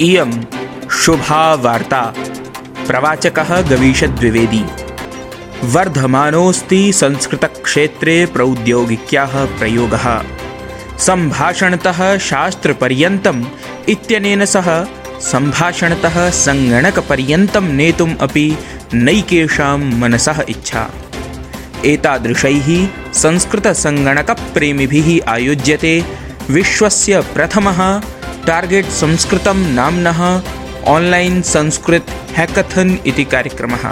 इयं शुभा वार्ता प्रवाचकः गवीशद्विवेदी। वर्धमानोऽस्ति संस्कृतक्षेत्रे प्रौद्योगिक्याः प्रयोगः। सम्भाषणतः शास्त्रपर्यन्तम् इत्यनेन सह सम्भाषणतः सङ्गणकपर्यन्तं नेतुम् अपि नैकेषां मनसः इच्छा। एतादृशैः संस्कृतसङ्गणकप्रेमिभिः आयोज्यते विश्वस्य प्रथमः टार्गेट् संस्कृतं नाम्नः आन्लैन् संस्कृत हेकथन् इति कार्यक्रमः।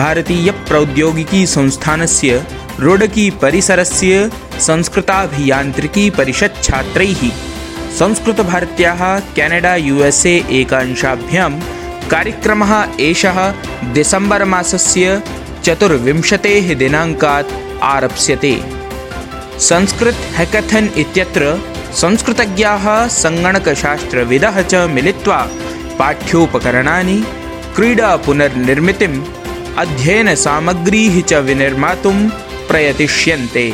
भारतीयप्रौद्योगिकीसंस्थानस्य रोडकीपरिसरस्य संस्कृताभियान्त्रिकीपरिषच्छात्रैः संस्कृतभारत्याः केनडा यु एस् ए एकांशाभ्यां कार्यक्रमः एषः डिसेम्बर् मासस्य चतुर्विंशतेः दिनाङ्कात् आरप्स्यते। संस्कृत हैकथन इत्यत्र संस्कृतज्ञाः सङ्गणकशास्त्रविदः च मिलित्वा पाठ्योपकरणानि क्रीडापुनर्निर्मितिम् अध्ययनसामग्रीः च विनिर्मातुं प्रयतिष्यन्ते।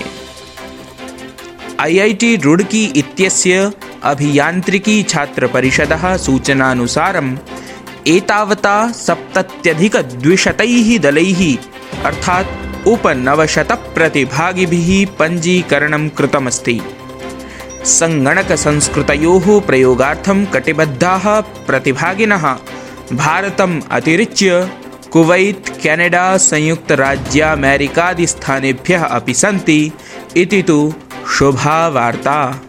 ऐ ऐ टि रुड्की इत्यस्य अभियान्त्रिकीछात्रपरिषदः सूचनानुसारम् एतावता सप्तत्यधिकद्विशतैः दलैः अर्थात् उपनवशतप्रतिभागिभिः पञ्जीकरणं कृतमस्ति सङ्गणकसंस्कृतयोः प्रयोगार्थं कटिबद्धाः प्रतिभागिनः। भारतम् अतिरिच्य कुवैत्, केनेडा संयुक्तराज्यामेरिकादिस्थानेभ्यः अपि सन्ति। इति तु शुभा वार्ता